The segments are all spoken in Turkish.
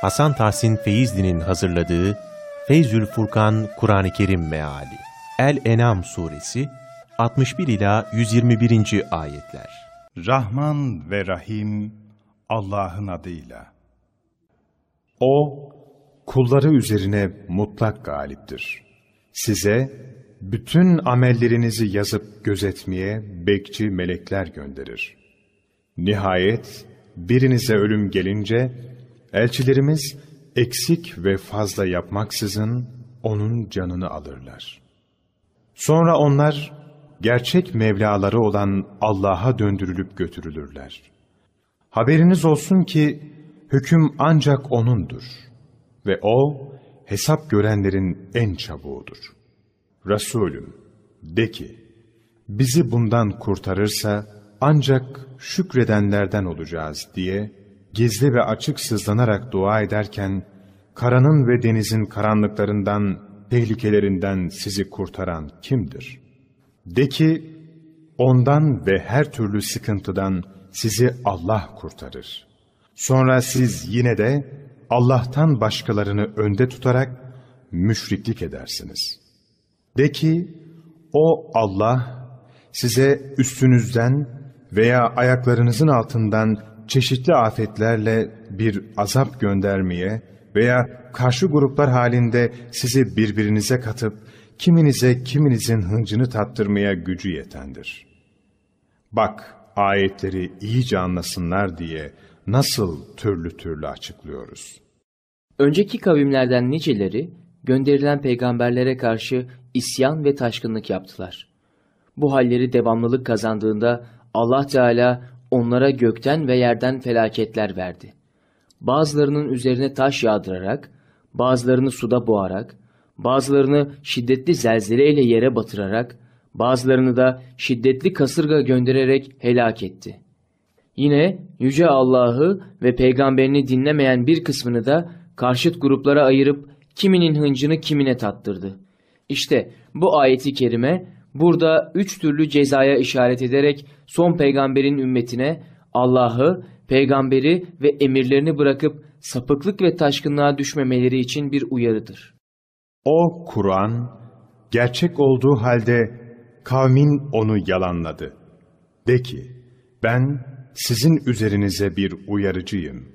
Hasan Tahsin Feyzli'nin hazırladığı Feyzül Furkan Kur'an-ı Kerim Meali El-Enam Suresi 61 ila 121. ayetler. Rahman ve Rahim Allah'ın adıyla. O, kulları üzerine mutlak galiptir. Size bütün amellerinizi yazıp gözetmeye bekçi melekler gönderir. Nihayet birinize ölüm gelince, elçilerimiz eksik ve fazla yapmaksızın onun canını alırlar. Sonra onlar gerçek Mevlaları olan Allah'a döndürülüp götürülürler. Haberiniz olsun ki hüküm ancak O'nundur ve O hesap görenlerin en çabuğudur. Resulüm de ki, bizi bundan kurtarırsa ancak şükredenlerden olacağız diye gizli ve açık sızlanarak dua ederken, karanın ve denizin karanlıklarından, tehlikelerinden sizi kurtaran kimdir? De ki, ondan ve her türlü sıkıntıdan sizi Allah kurtarır. Sonra siz yine de Allah'tan başkalarını önde tutarak müşriklik edersiniz. De ki, o Allah size üstünüzden veya ayaklarınızın altından çeşitli afetlerle bir azap göndermeye veya karşı gruplar halinde sizi birbirinize katıp kiminize kiminizin hıncını tattırmaya gücü yetendir. Bak ayetleri iyice anlasınlar diye nasıl türlü türlü açıklıyoruz. Önceki kavimlerden niceleri gönderilen peygamberlere karşı isyan ve taşkınlık yaptılar. Bu halleri devamlılık kazandığında Allah Teala onlara gökten ve yerden felaketler verdi. Bazılarının üzerine taş yağdırarak, bazılarını suda boğarak, bazılarını şiddetli zelzeleyle yere batırarak, bazılarını da şiddetli kasırga göndererek helak etti. Yine Yüce Allah'ı ve peygamberini dinlemeyen bir kısmını da karşıt gruplara ayırıp kiminin hıncını kimine tattırdı. İşte bu ayeti kerime burada üç türlü cezaya işaret ederek son peygamberin ümmetine Allah'ı, peygamberi ve emirlerini bırakıp sapıklık ve taşkınlığa düşmemeleri için bir uyarıdır. O Kur'an, gerçek olduğu halde kavmin onu yalanladı. De ki, ben sizin üzerinize bir uyarıcıyım.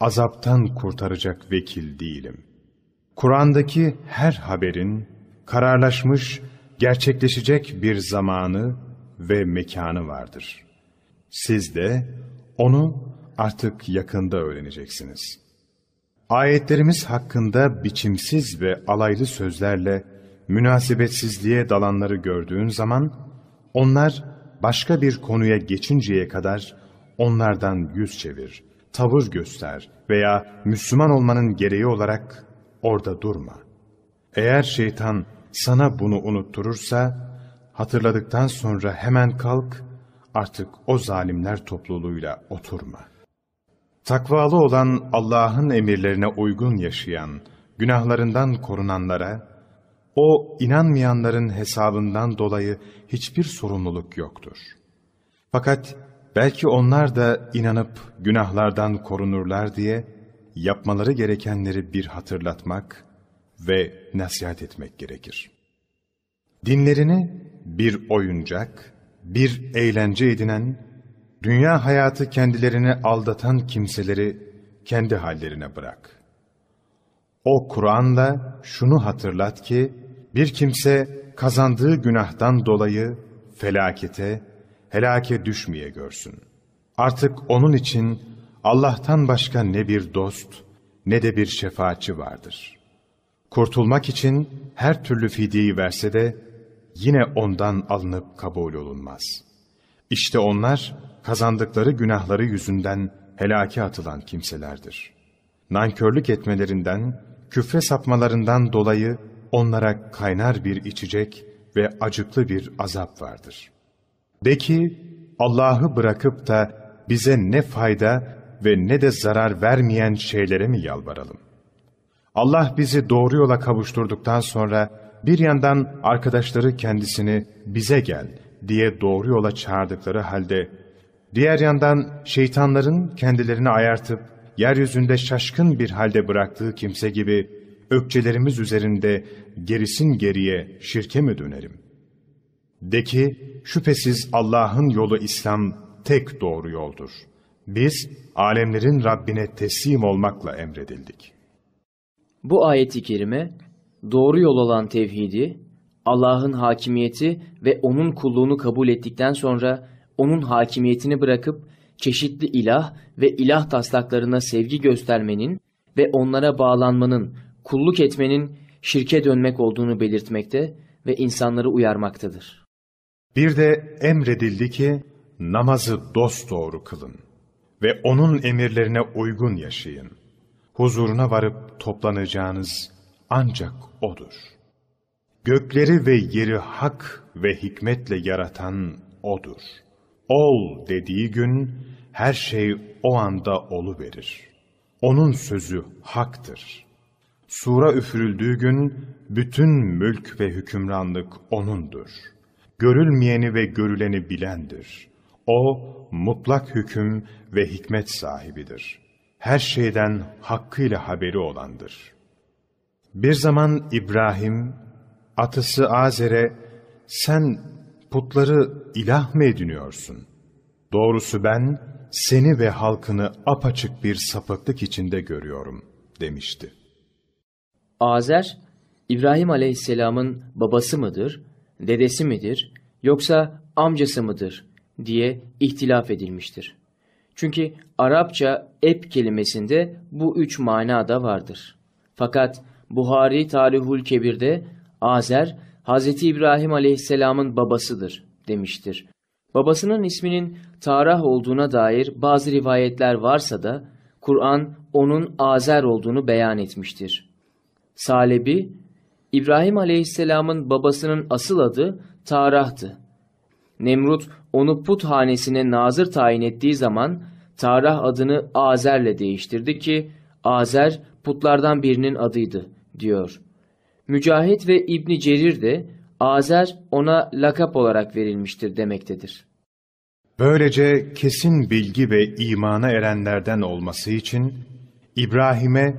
Azaptan kurtaracak vekil değilim. Kur'an'daki her haberin kararlaşmış, gerçekleşecek bir zamanı ve mekanı vardır. Siz de onu artık yakında öğreneceksiniz. Ayetlerimiz hakkında biçimsiz ve alaylı sözlerle münasebetsizliğe dalanları gördüğün zaman, onlar başka bir konuya geçinceye kadar onlardan yüz çevir, tavır göster veya Müslüman olmanın gereği olarak orada durma. Eğer şeytan sana bunu unutturursa, hatırladıktan sonra hemen kalk, artık o zalimler topluluğuyla oturma. Takvalı olan Allah'ın emirlerine uygun yaşayan, günahlarından korunanlara, o inanmayanların hesabından dolayı hiçbir sorumluluk yoktur. Fakat belki onlar da inanıp günahlardan korunurlar diye yapmaları gerekenleri bir hatırlatmak ve nasihat etmek gerekir. Dinlerini bir oyuncak, bir eğlence edinen, dünya hayatı kendilerini aldatan kimseleri kendi hallerine bırak. O Kur'an'la şunu hatırlat ki, bir kimse kazandığı günahtan dolayı felakete, helake düşmeye görsün. Artık onun için Allah'tan başka ne bir dost ne de bir şefaatçi vardır. Kurtulmak için her türlü fidyeyi verse de yine ondan alınıp kabul olunmaz. İşte onlar kazandıkları günahları yüzünden helake atılan kimselerdir. Nankörlük etmelerinden, küfre sapmalarından dolayı onlara kaynar bir içecek ve acıklı bir azap vardır. De ki, Allah'ı bırakıp da bize ne fayda ve ne de zarar vermeyen şeylere mi yalvaralım? Allah bizi doğru yola kavuşturduktan sonra bir yandan arkadaşları kendisini bize gel diye doğru yola çağırdıkları halde, diğer yandan şeytanların kendilerini ayartıp yeryüzünde şaşkın bir halde bıraktığı kimse gibi ökçelerimiz üzerinde gerisin geriye şirke mi dönerim? De ki, şüphesiz Allah'ın yolu İslam tek doğru yoldur. Biz, alemlerin Rabbine teslim olmakla emredildik. Bu ayeti kerime doğru yol olan tevhidi, Allah'ın hakimiyeti ve onun kulluğunu kabul ettikten sonra onun hakimiyetini bırakıp çeşitli ilah ve ilah taslaklarına sevgi göstermenin ve onlara bağlanmanın, kulluk etmenin şirke dönmek olduğunu belirtmekte ve insanları uyarmaktadır. Bir de emredildi ki namazı dosdoğru kılın ve onun emirlerine uygun yaşayın. Huzuruna varıp toplanacağınız ancak O'dur. Gökleri ve yeri hak ve hikmetle yaratan O'dur. Ol dediği gün her şey o anda olu verir. Onun sözü haktır. Sura üfürüldüğü gün bütün mülk ve hükümranlık O'nundur. Görülmeyeni ve görüleni bilendir. O mutlak hüküm ve hikmet sahibidir. Her şeyden hakkıyla haberi olandır. Bir zaman İbrahim, atısı Azer'e, sen putları ilah mı ediniyorsun? Doğrusu ben seni ve halkını apaçık bir sapıklık içinde görüyorum demişti. Azer, İbrahim Aleyhisselam'ın babası mıdır, dedesi midir, yoksa amcası mıdır diye ihtilaf edilmiştir. Çünkü Arapça ep kelimesinde bu üç mana da vardır. Fakat Buhari Tarihul Kebir'de Azer, Hz. İbrahim Aleyhisselam'ın babasıdır demiştir. Babasının isminin Tarah olduğuna dair bazı rivayetler varsa da Kur'an onun Azer olduğunu beyan etmiştir. Salebi, İbrahim Aleyhisselam'ın babasının asıl adı Tarah'tı. Nemrut onu put hanesine nazır tayin ettiği zaman Tarah adını Azer'le değiştirdi ki Azer putlardan birinin adıydı diyor. Mücahit ve İbni Cerir de Azer ona lakap olarak verilmiştir demektedir. Böylece kesin bilgi ve imana erenlerden olması için İbrahim'e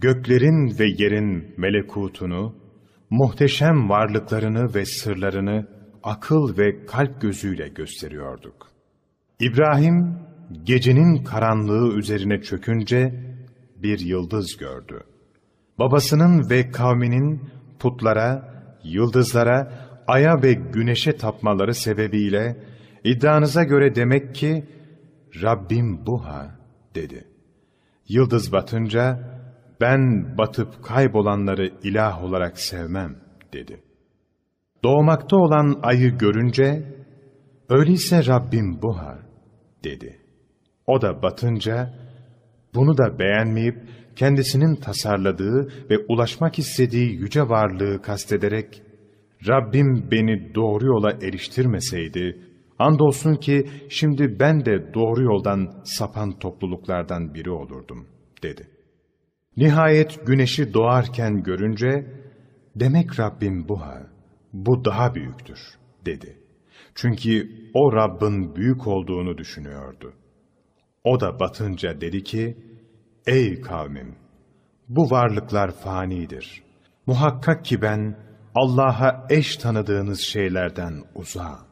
göklerin ve yerin melekutunu, muhteşem varlıklarını ve sırlarını akıl ve kalp gözüyle gösteriyorduk. İbrahim gecenin karanlığı üzerine çökünce bir yıldız gördü. Babasının ve kavminin putlara, yıldızlara, aya ve güneşe tapmaları sebebiyle iddianıza göre demek ki Rabbim bu ha dedi. Yıldız batınca ben batıp kaybolanları ilah olarak sevmem dedi. Doğmakta olan ayı görünce öyleyse Rabbim bu ha dedi. O da batınca bunu da beğenmeyip kendisinin tasarladığı ve ulaşmak istediği yüce varlığı kastederek Rabbim beni doğru yola eriştirmeseydi, andolsun ki şimdi ben de doğru yoldan sapan topluluklardan biri olurdum, dedi. Nihayet güneşi doğarken görünce, demek Rabbim bu ha, bu daha büyüktür, dedi. Çünkü o Rabbin büyük olduğunu düşünüyordu. O da batınca dedi ki, Ey kavmim! Bu varlıklar fanidir. Muhakkak ki ben Allah'a eş tanıdığınız şeylerden uzağım.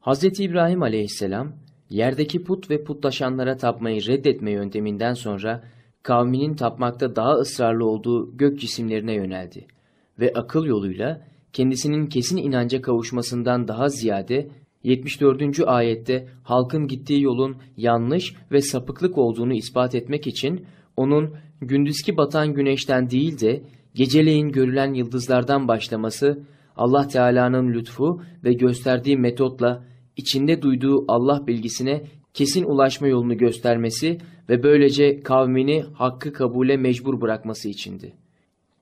Hz. İbrahim aleyhisselam, yerdeki put ve putlaşanlara tapmayı reddetme yönteminden sonra kavminin tapmakta daha ısrarlı olduğu gök cisimlerine yöneldi ve akıl yoluyla kendisinin kesin inanca kavuşmasından daha ziyade 74. ayette halkın gittiği yolun yanlış ve sapıklık olduğunu ispat etmek için onun gündüzki batan güneşten değil de geceleyin görülen yıldızlardan başlaması Allah Teala'nın lütfu ve gösterdiği metotla içinde duyduğu Allah bilgisine kesin ulaşma yolunu göstermesi ve böylece kavmini hakkı kabule mecbur bırakması içindi.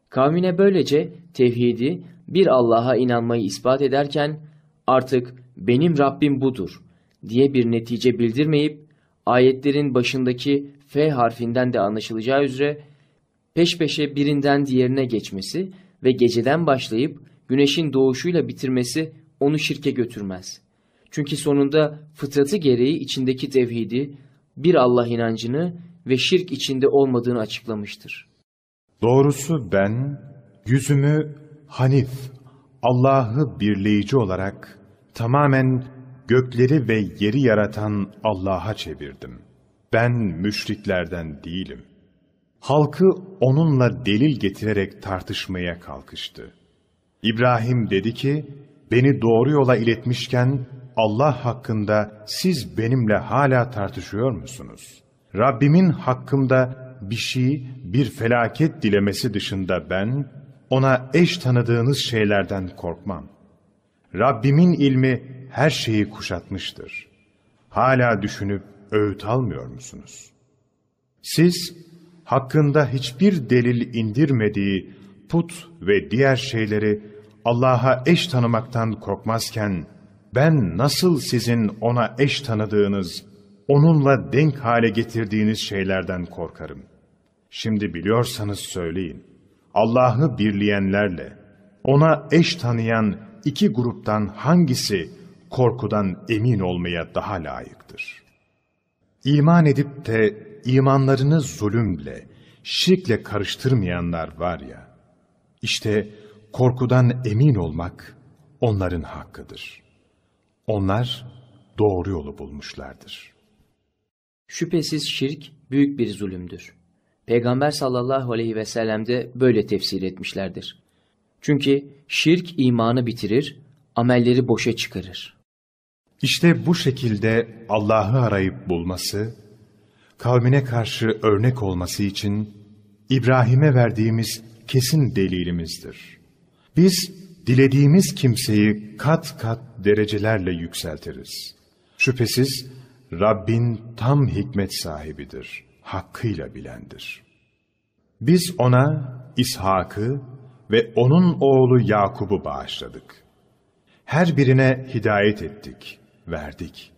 Kavmine böylece tevhidi bir Allah'a inanmayı ispat ederken artık benim Rabbim budur diye bir netice bildirmeyip ayetlerin başındaki F harfinden de anlaşılacağı üzere peş peşe birinden diğerine geçmesi ve geceden başlayıp güneşin doğuşuyla bitirmesi onu şirke götürmez. Çünkü sonunda fıtratı gereği içindeki tevhidi, bir Allah inancını ve şirk içinde olmadığını açıklamıştır. Doğrusu ben yüzümü Hanif, Allah'ı birleyici olarak tamamen gökleri ve yeri yaratan Allah'a çevirdim. Ben müşriklerden değilim. Halkı onunla delil getirerek tartışmaya kalkıştı. İbrahim dedi ki, beni doğru yola iletmişken Allah hakkında siz benimle hala tartışıyor musunuz? Rabbimin hakkımda bir şey, bir felaket dilemesi dışında ben, ona eş tanıdığınız şeylerden korkmam. Rabbimin ilmi her şeyi kuşatmıştır. Hala düşünüp öğüt almıyor musunuz? Siz, hakkında hiçbir delil indirmediği put ve diğer şeyleri Allah'a eş tanımaktan korkmazken, ben nasıl sizin ona eş tanıdığınız, onunla denk hale getirdiğiniz şeylerden korkarım. Şimdi biliyorsanız söyleyin. Allah'ı birleyenlerle, ona eş tanıyan iki gruptan hangisi korkudan emin olmaya daha layıktır? İman edip de imanlarını zulümle, şirkle karıştırmayanlar var ya, işte korkudan emin olmak onların hakkıdır. Onlar doğru yolu bulmuşlardır. Şüphesiz şirk büyük bir zulümdür. Peygamber sallallahu aleyhi ve sellem de böyle tefsir etmişlerdir. Çünkü şirk imanı bitirir, amelleri boşa çıkarır. İşte bu şekilde Allah'ı arayıp bulması, kavmine karşı örnek olması için İbrahim'e verdiğimiz kesin delilimizdir. Biz dilediğimiz kimseyi kat kat derecelerle yükseltiriz. Şüphesiz Rabbin tam hikmet sahibidir, hakkıyla bilendir. Biz ona İshak'ı ve onun oğlu Yakub'u bağışladık. Her birine hidayet ettik, verdik.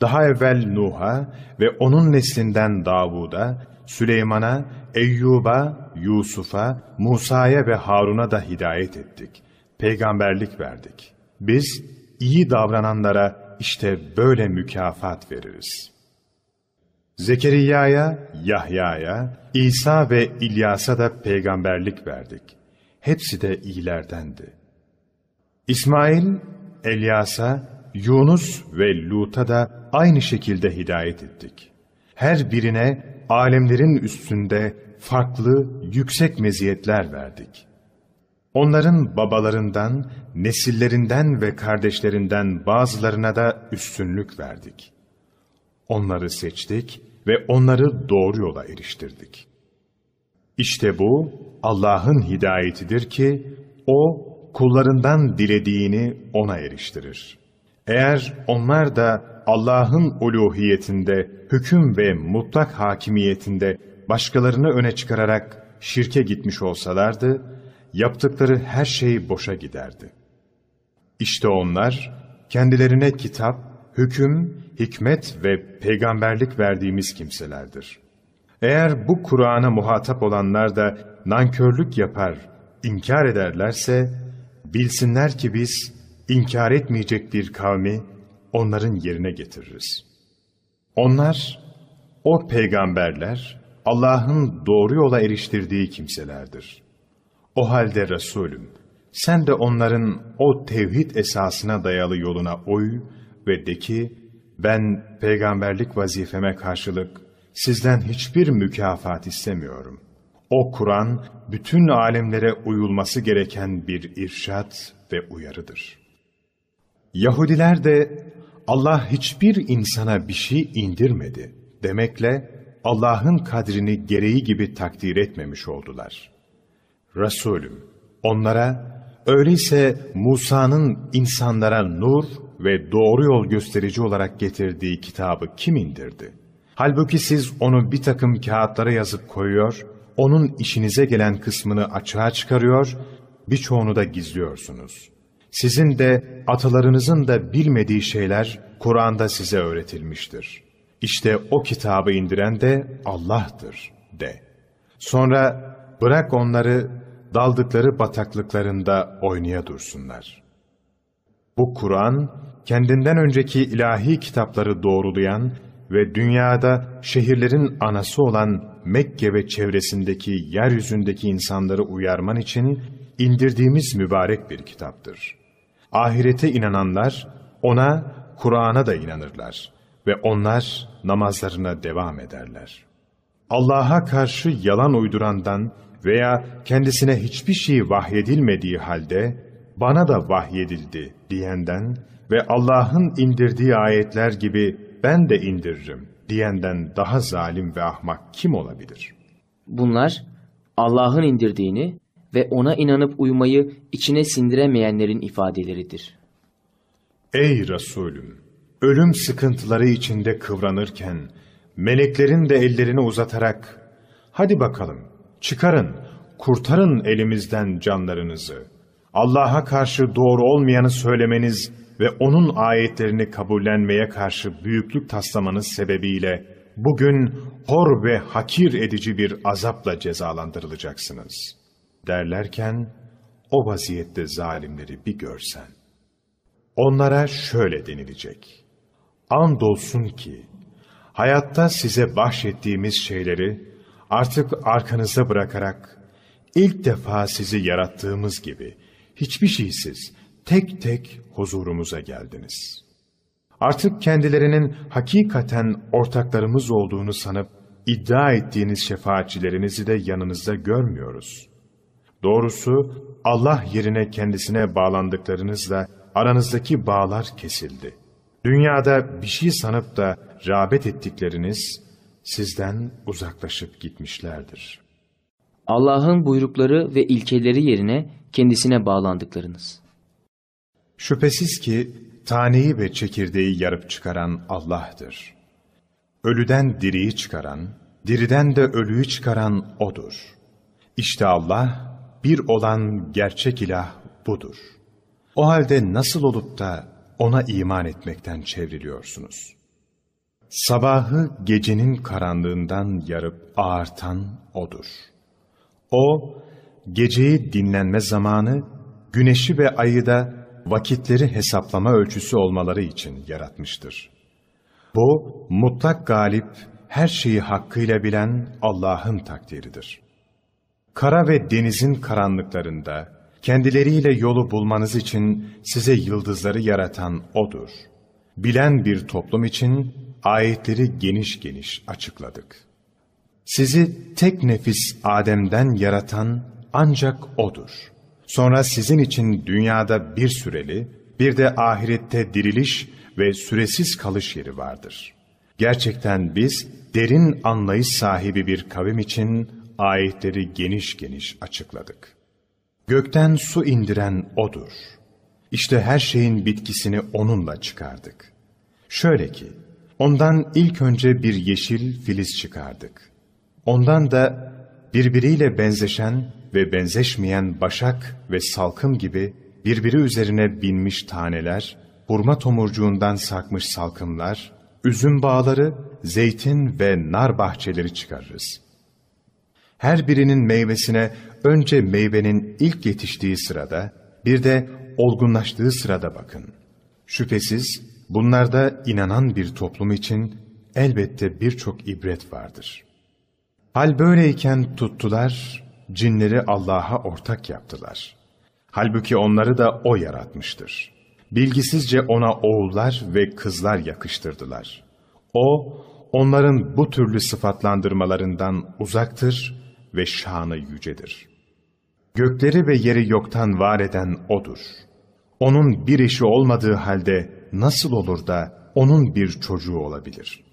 Daha evvel Nuh'a ve onun neslinden Davud'a, Süleyman'a, Eyyub'a, Yusuf'a, Musa'ya ve Harun'a da hidayet ettik. Peygamberlik verdik. Biz iyi davrananlara işte böyle mükafat veririz. Zekeriya'ya, Yahya'ya, İsa ve İlyas'a da peygamberlik verdik. Hepsi de iyilerdendi. İsmail, Elyas'a, Yunus ve Lut'a da aynı şekilde hidayet ettik. Her birine alemlerin üstünde farklı, yüksek meziyetler verdik. Onların babalarından, nesillerinden ve kardeşlerinden bazılarına da üstünlük verdik. Onları seçtik ve onları doğru yola eriştirdik. İşte bu Allah'ın hidayetidir ki O kullarından dilediğini ona eriştirir. Eğer onlar da Allah'ın uluhiyetinde, hüküm ve mutlak hakimiyetinde başkalarını öne çıkararak şirke gitmiş olsalardı, yaptıkları her şey boşa giderdi. İşte onlar, kendilerine kitap, hüküm, hikmet ve peygamberlik verdiğimiz kimselerdir. Eğer bu Kur'an'a muhatap olanlar da nankörlük yapar, inkar ederlerse, bilsinler ki biz inkar etmeyecek bir kavmi onların yerine getiririz. Onlar, o peygamberler, Allah'ın doğru yola eriştirdiği kimselerdir. O halde Resulüm, sen de onların o tevhid esasına dayalı yoluna uy ve de ki, ben peygamberlik vazifeme karşılık sizden hiçbir mükafat istemiyorum. O Kur'an, bütün alemlere uyulması gereken bir irşat ve uyarıdır. Yahudiler de Allah hiçbir insana bir şey indirmedi demekle Allah'ın kadrini gereği gibi takdir etmemiş oldular. Resulüm, onlara öyleyse Musa'nın insanlara nur ve doğru yol gösterici olarak getirdiği kitabı kim indirdi? Halbuki siz onu bir takım kağıtlara yazıp koyuyor, onun işinize gelen kısmını açığa çıkarıyor, birçoğunu da gizliyorsunuz. Sizin de atalarınızın da bilmediği şeyler Kur'an'da size öğretilmiştir. İşte o kitabı indiren de Allah'tır de. Sonra bırak onları daldıkları bataklıklarında oynaya dursunlar. Bu Kur'an, kendinden önceki ilahi kitapları doğrulayan ve dünyada şehirlerin anası olan Mekke ve çevresindeki yeryüzündeki insanları uyarman için indirdiğimiz mübarek bir kitaptır. Ahirete inananlar ona, Kur'an'a da inanırlar ve onlar namazlarına devam ederler. Allah'a karşı yalan uydurandan veya kendisine hiçbir şey vahyedilmediği halde bana da vahyedildi diyenden ve Allah'ın indirdiği ayetler gibi ben de indiririm diyenden daha zalim ve ahmak kim olabilir? Bunlar Allah'ın indirdiğini ve ona inanıp uymayı içine sindiremeyenlerin ifadeleridir. Ey Resulüm! Ölüm sıkıntıları içinde kıvranırken, meleklerin de ellerini uzatarak, hadi bakalım, çıkarın, kurtarın elimizden canlarınızı. Allah'a karşı doğru olmayanı söylemeniz ve O'nun ayetlerini kabullenmeye karşı büyüklük taslamanız sebebiyle, bugün hor ve hakir edici bir azapla cezalandırılacaksınız. Derlerken, o vaziyette zalimleri bir görsen. Onlara şöyle denilecek. Andolsun ki, hayatta size bahşettiğimiz şeyleri artık arkanıza bırakarak, ilk defa sizi yarattığımız gibi, hiçbir şeysiz, tek tek huzurumuza geldiniz. Artık kendilerinin hakikaten ortaklarımız olduğunu sanıp, iddia ettiğiniz şefaatçilerinizi de yanınızda görmüyoruz. Doğrusu Allah yerine kendisine bağlandıklarınızla aranızdaki bağlar kesildi. Dünyada bir şey sanıp da rağbet ettikleriniz sizden uzaklaşıp gitmişlerdir. Allah'ın buyrukları ve ilkeleri yerine kendisine bağlandıklarınız. Şüphesiz ki taneyi ve çekirdeği yarıp çıkaran Allah'tır. Ölüden diriyi çıkaran, diriden de ölüyü çıkaran O'dur. İşte Allah, bir olan gerçek ilah budur. O halde nasıl olup da O'na iman etmekten çevriliyorsunuz? Sabahı gecenin karanlığından yarıp ağartan O'dur. O, geceyi dinlenme zamanı, güneşi ve ayı da vakitleri hesaplama ölçüsü olmaları için yaratmıştır. Bu, mutlak galip, her şeyi hakkıyla bilen Allah'ın takdiridir. Kara ve denizin karanlıklarında, kendileriyle yolu bulmanız için size yıldızları yaratan O'dur. Bilen bir toplum için ayetleri geniş geniş açıkladık. Sizi tek nefis Adem'den yaratan ancak O'dur. Sonra sizin için dünyada bir süreli, bir de ahirette diriliş ve süresiz kalış yeri vardır. Gerçekten biz derin anlayış sahibi bir kavim için ayetleri geniş geniş açıkladık. Gökten su indiren O'dur. İşte her şeyin bitkisini O'nunla çıkardık. Şöyle ki, ondan ilk önce bir yeşil filiz çıkardık. Ondan da birbiriyle benzeşen ve benzeşmeyen başak ve salkım gibi birbiri üzerine binmiş taneler, hurma tomurcuğundan sarkmış salkımlar, üzüm bağları, zeytin ve nar bahçeleri çıkarırız. Her birinin meyvesine önce meyvenin ilk yetiştiği sırada, bir de olgunlaştığı sırada bakın. Şüphesiz bunlarda inanan bir toplum için elbette birçok ibret vardır. Hal böyleyken tuttular, cinleri Allah'a ortak yaptılar. Halbuki onları da O yaratmıştır. Bilgisizce ona oğullar ve kızlar yakıştırdılar. O, onların bu türlü sıfatlandırmalarından uzaktır ve şanı yücedir. Gökleri ve yeri yoktan var eden O'dur. Onun bir eşi olmadığı halde nasıl olur da O'nun bir çocuğu olabilir?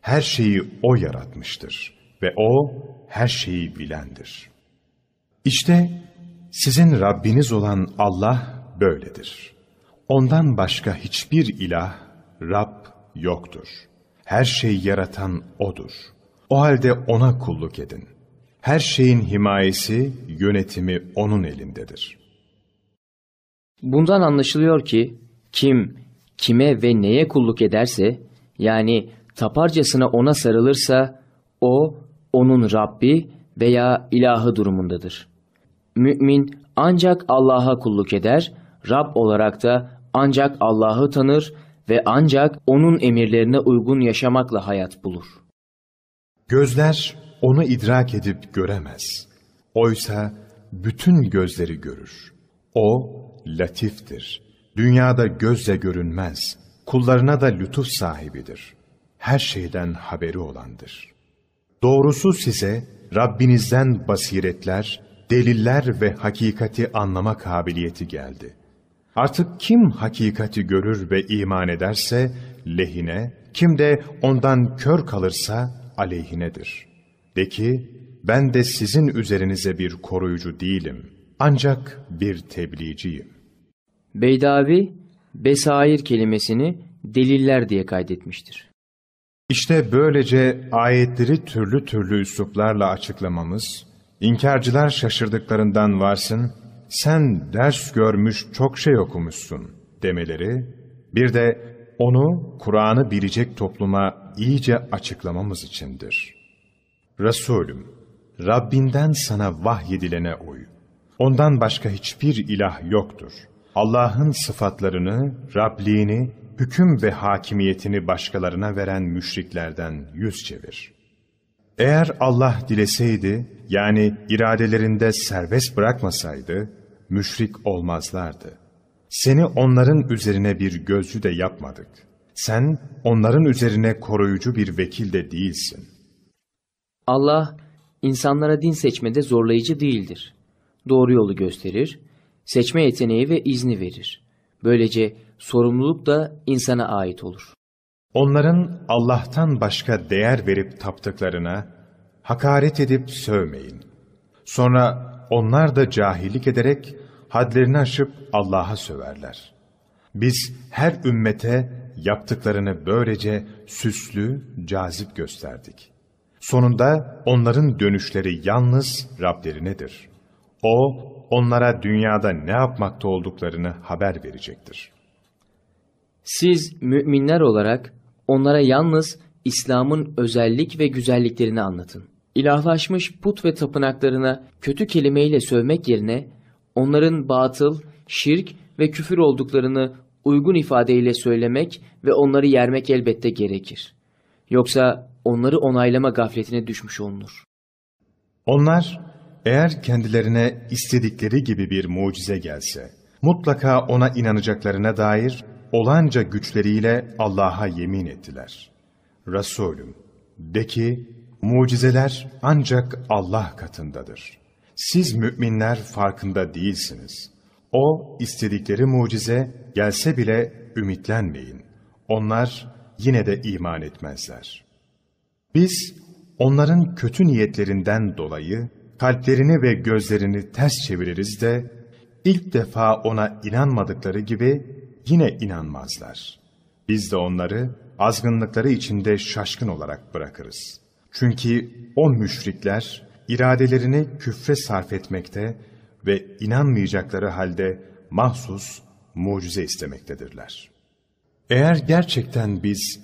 Her şeyi O yaratmıştır ve O her şeyi bilendir. İşte sizin Rabbiniz olan Allah böyledir. Ondan başka hiçbir ilah, Rab yoktur. Her şeyi yaratan O'dur. O halde O'na kulluk edin. Her şeyin himayesi, yönetimi O'nun elindedir. Bundan anlaşılıyor ki kim kime ve neye kulluk ederse yani taparcasına ona sarılırsa o onun Rabbi veya ilahı durumundadır. Mümin ancak Allah'a kulluk eder, Rab olarak da ancak Allah'ı tanır ve ancak O'nun emirlerine uygun yaşamakla hayat bulur. Gözler onu idrak edip göremez. Oysa bütün gözleri görür. O latiftir. Dünyada gözle görünmez. Kullarına da lütuf sahibidir. Her şeyden haberi olandır. Doğrusu size Rabbinizden basiretler, deliller ve hakikati anlama kabiliyeti geldi. Artık kim hakikati görür ve iman ederse lehine, kim de ondan kör kalırsa aleyhinedir. De ki, ben de sizin üzerinize bir koruyucu değilim. Ancak bir tebliğciyim. Beydavi, besair kelimesini deliller diye kaydetmiştir. İşte böylece ayetleri türlü türlü üsluplarla açıklamamız, inkarcılar şaşırdıklarından varsın, sen ders görmüş çok şey okumuşsun demeleri, bir de onu Kur'an'ı bilecek topluma iyice açıklamamız içindir. Resulüm, Rabbinden sana vahyedilene uy. Ondan başka hiçbir ilah yoktur. Allah'ın sıfatlarını, Rabliğini, hüküm ve hakimiyetini başkalarına veren müşriklerden yüz çevir. Eğer Allah dileseydi, yani iradelerinde serbest bırakmasaydı, müşrik olmazlardı. Seni onların üzerine bir gözcü de yapmadık. Sen onların üzerine koruyucu bir vekil de değilsin. Allah, insanlara din seçmede zorlayıcı değildir. Doğru yolu gösterir, seçme yeteneği ve izni verir. Böylece sorumluluk da insana ait olur. Onların Allah'tan başka değer verip taptıklarına hakaret edip sövmeyin. Sonra onlar da cahillik ederek hadlerini aşıp Allah'a söverler. Biz her ümmete yaptıklarını böylece süslü, cazip gösterdik. Sonunda onların dönüşleri yalnız Rablerinedir. O, onlara dünyada ne yapmakta olduklarını haber verecektir. Siz müminler olarak onlara yalnız İslam'ın özellik ve güzelliklerini anlatın. İlahlaşmış put ve tapınaklarına kötü kelimeyle sövmek yerine onların batıl, şirk ve küfür olduklarını uygun ifadeyle söylemek ve onları yermek elbette gerekir. Yoksa onları onaylama gafletine düşmüş olunur. Onlar eğer kendilerine istedikleri gibi bir mucize gelse, mutlaka ona inanacaklarına dair olanca güçleriyle Allah'a yemin ettiler. Resulüm, de ki, mucizeler ancak Allah katındadır. Siz müminler farkında değilsiniz. O istedikleri mucize gelse bile ümitlenmeyin. Onlar yine de iman etmezler. Biz onların kötü niyetlerinden dolayı kalplerini ve gözlerini ters çeviririz de ilk defa ona inanmadıkları gibi yine inanmazlar. Biz de onları azgınlıkları içinde şaşkın olarak bırakırız. Çünkü o müşrikler iradelerini küfre sarf etmekte ve inanmayacakları halde mahsus mucize istemektedirler. Eğer gerçekten biz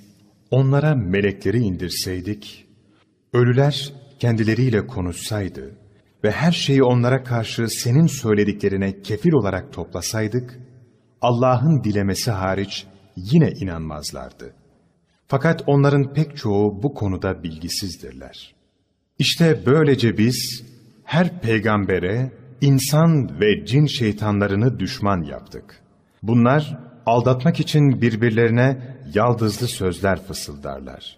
onlara melekleri indirseydik, ölüler kendileriyle konuşsaydı ve her şeyi onlara karşı senin söylediklerine kefil olarak toplasaydık, Allah'ın dilemesi hariç yine inanmazlardı. Fakat onların pek çoğu bu konuda bilgisizdirler. İşte böylece biz her peygambere insan ve cin şeytanlarını düşman yaptık. Bunlar aldatmak için birbirlerine yaldızlı sözler fısıldarlar.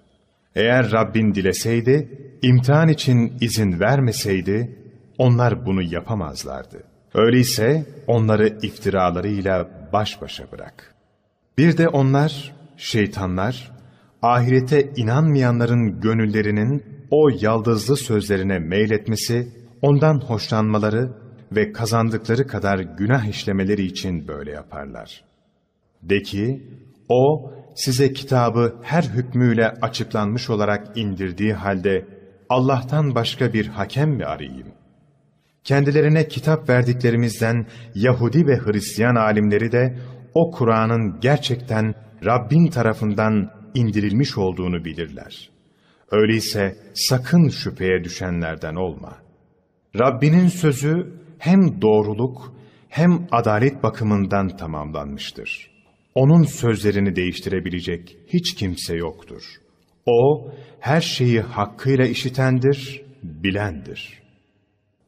Eğer Rabbin dileseydi, imtihan için izin vermeseydi, onlar bunu yapamazlardı. Öyleyse onları iftiralarıyla baş başa bırak. Bir de onlar, şeytanlar, ahirete inanmayanların gönüllerinin o yaldızlı sözlerine meyletmesi, ondan hoşlanmaları ve kazandıkları kadar günah işlemeleri için böyle yaparlar. De ki, o size kitabı her hükmüyle açıklanmış olarak indirdiği halde Allah'tan başka bir hakem mi arayayım? Kendilerine kitap verdiklerimizden Yahudi ve Hristiyan alimleri de o Kur'an'ın gerçekten Rabbin tarafından indirilmiş olduğunu bilirler. Öyleyse sakın şüpheye düşenlerden olma. Rabbinin sözü hem doğruluk hem adalet bakımından tamamlanmıştır. Onun sözlerini değiştirebilecek hiç kimse yoktur. O, her şeyi hakkıyla işitendir, bilendir.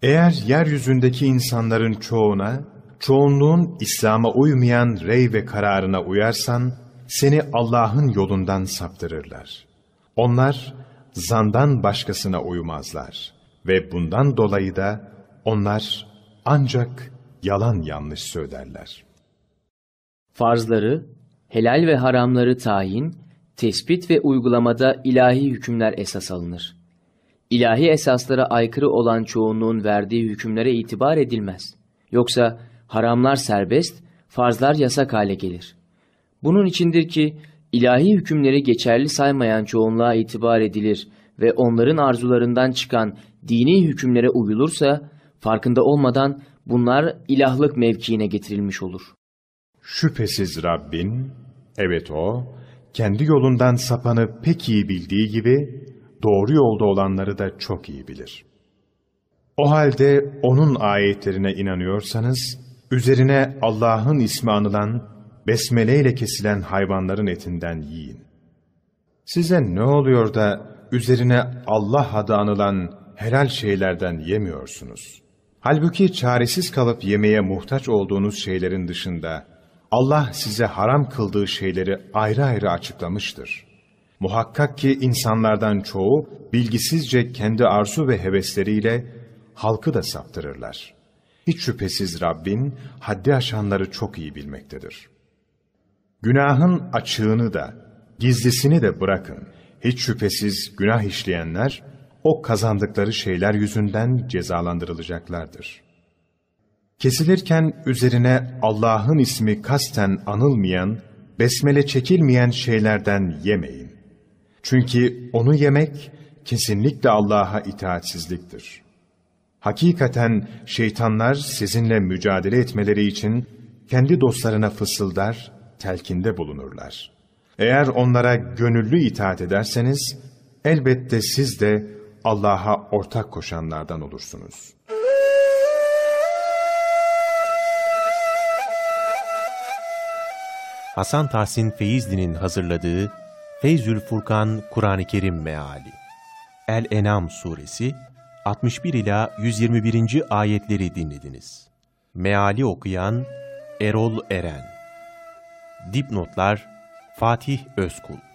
Eğer yeryüzündeki insanların çoğuna, çoğunluğun İslam'a uymayan rey ve kararına uyarsan, seni Allah'ın yolundan saptırırlar. Onlar, zandan başkasına uymazlar ve bundan dolayı da onlar ancak yalan yanlış söylerler. Farzları, helal ve haramları tayin, tespit ve uygulamada ilahi hükümler esas alınır. İlahi esaslara aykırı olan çoğunluğun verdiği hükümlere itibar edilmez. Yoksa haramlar serbest, farzlar yasak hale gelir. Bunun içindir ki ilahi hükümleri geçerli saymayan çoğunluğa itibar edilir ve onların arzularından çıkan dini hükümlere uyulursa farkında olmadan bunlar ilahlık mevkiine getirilmiş olur. Şüphesiz Rabbin, evet O, kendi yolundan sapanı pek iyi bildiği gibi, doğru yolda olanları da çok iyi bilir. O halde O'nun ayetlerine inanıyorsanız, üzerine Allah'ın ismi anılan, besmele ile kesilen hayvanların etinden yiyin. Size ne oluyor da üzerine Allah adı anılan helal şeylerden yemiyorsunuz? Halbuki çaresiz kalıp yemeye muhtaç olduğunuz şeylerin dışında, Allah size haram kıldığı şeyleri ayrı ayrı açıklamıştır. Muhakkak ki insanlardan çoğu bilgisizce kendi arzu ve hevesleriyle halkı da saptırırlar. Hiç şüphesiz Rabbin haddi aşanları çok iyi bilmektedir. Günahın açığını da, gizlisini de bırakın. Hiç şüphesiz günah işleyenler, o kazandıkları şeyler yüzünden cezalandırılacaklardır. Kesilirken üzerine Allah'ın ismi kasten anılmayan, besmele çekilmeyen şeylerden yemeyin. Çünkü onu yemek kesinlikle Allah'a itaatsizliktir. Hakikaten şeytanlar sizinle mücadele etmeleri için kendi dostlarına fısıldar, telkinde bulunurlar. Eğer onlara gönüllü itaat ederseniz, elbette siz de Allah'a ortak koşanlardan olursunuz. Hasan Tahsin Feyzli'nin hazırladığı Feyzül Furkan Kur'an-ı Kerim Meali El-Enam Suresi 61 ila 121. ayetleri dinlediniz. Meali okuyan Erol Eren Dipnotlar Fatih Özkul